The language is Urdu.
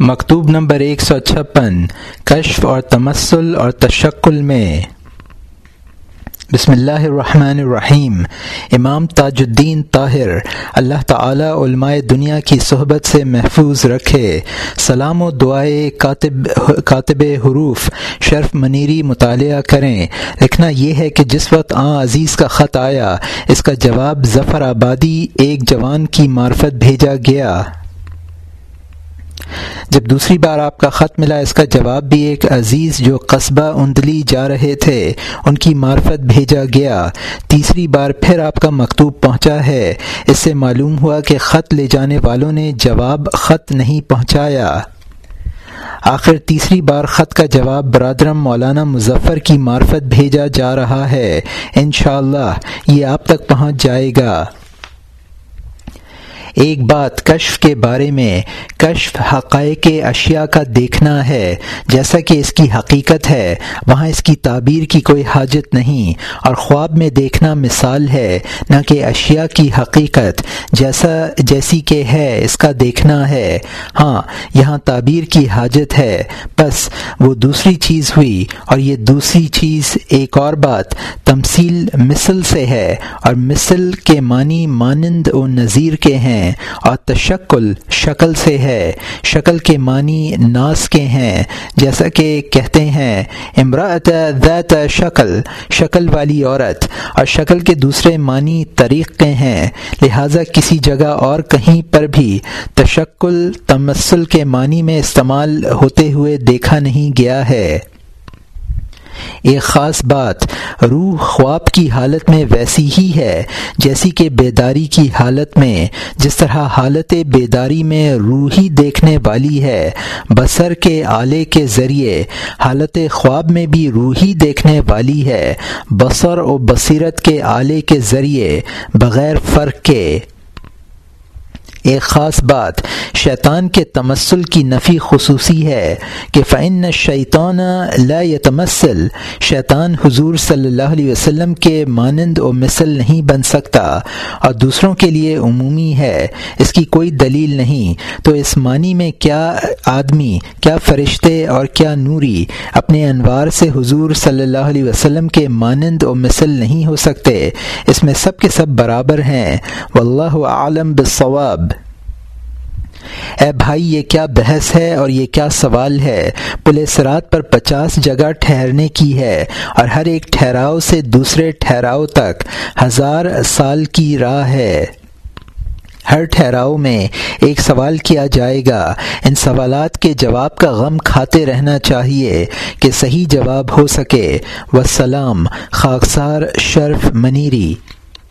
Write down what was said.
مکتوب نمبر ایک سو چھپن، کشف اور تمسل اور تشکل میں۔ بسم اللہ الرحمن الرحیم۔ امام تاج الدین طاہر، اللہ تعالی علماء دنیا کی صحبت سے محفوظ رکھے۔ سلام و دعائے کاتب کاتب حروف، شرف منیری مطالعہ کریں۔ لکھنا یہ ہے کہ جس وقت آ عزیز کا خط آیا، اس کا جواب ظفر آبادی ایک جوان کی معرفت بھیجا گیا۔ جب دوسری بار آپ کا خط ملا، اس کا جواب بھی ایک عزیز جو قصبہ اندلی جا رہے تھے، ان کی معرفت بھیجا گیا۔ تیسری بار پھر آپ کا مکتوب پہنچا ہے۔ اس سے معلوم ہوا کہ خط لے جانے والوں نے جواب خط نہیں پہنچایا۔ آخر تیسری بار خط کا جواب برادرم مولانا مظفر کی معرفت بھیجا جا رہا ہے۔ انشاءاللہ یہ آپ تک پہنچ جائے گا۔ ایک بات کشف کے بارے میں، کشف حقائق اشیاء کا دیکھنا ہے۔ جیسا کہ اس کی حقیقت ہے، وہاں اس کی تعبیر کی کوئی حاجت نہیں۔ اور خواب میں دیکھنا مثال ہے، نہ کہ اشیاء کی حقیقت جیسا، جیسی کہ ہے، اس کا دیکھنا ہے۔ ہاں یہاں تعبیر کی حاجت ہے۔ بس، وہ دوسری چیز ہوئی۔ اور یہ دوسری چیز ایک اور بات، تمثیل مثل سے ہے۔ اور مثل کے معنی مانند و نظیر کے ہیں۔ اور تشکل شکل سے ہے۔ شکل کے معنی ناس کے ہیں۔ جیسا کہ کہتے ہیں امراۃ ذات شکل شکل والی عورت۔ اور شکل کے دوسرے معنی طریق کے ہیں۔ لہٰذا کسی جگہ اور کہیں پر بھی تشکل تمسل کے معنی میں استعمال ہوتے ہوئے دیکھا نہیں گیا ہے۔ ایک خاص بات، روح خواب کی حالت میں ویسی ہی ہے، جیسی کہ بیداری کی حالت میں، جس طرح حالت بیداری میں روحی دیکھنے والی ہے، بصر کے آلے کے ذریعے حالت خواب میں بھی روحی دیکھنے والی ہے، بصر و بصیرت کے آلے کے ذریعے، بغیر فرق کے۔ ایک خاص بات، شیطان کے تمسل کی نفی خصوصی ہے کہ فعن شیطان لا یتمسل شیطان حضور صلی اللہ علیہ وسلم کے مانند و مثل نہیں بن سکتا۔ اور دوسروں کے لیے عمومی ہے۔ اس کی کوئی دلیل نہیں۔ تو اس معنی میں کیا آدمی، کیا فرشتے اور کیا نوری اپنے انوار سے حضور صلی اللہ علیہ وسلم کے مانند و مثل نہیں ہو سکتے؟ اس میں سب کے سب برابر ہیں۔ واللہ عالم بالصواب۔ اے بھائی، یہ کیا بحث ہے اور یہ کیا سوال ہے؟ پولیس رات پر پچاس جگہ ٹھہرنے کی ہے اور ہر ایک ٹھہراؤ سے دوسرے ٹھہراؤ تک ہزار سال کی راہ ہے۔ ہر ٹھہراؤ میں ایک سوال کیا جائے گا۔ ان سوالات کے جواب کا غم کھاتے رہنا چاہیے کہ صحیح جواب ہو سکے۔ وسلام، خاکسار شرف منیری۔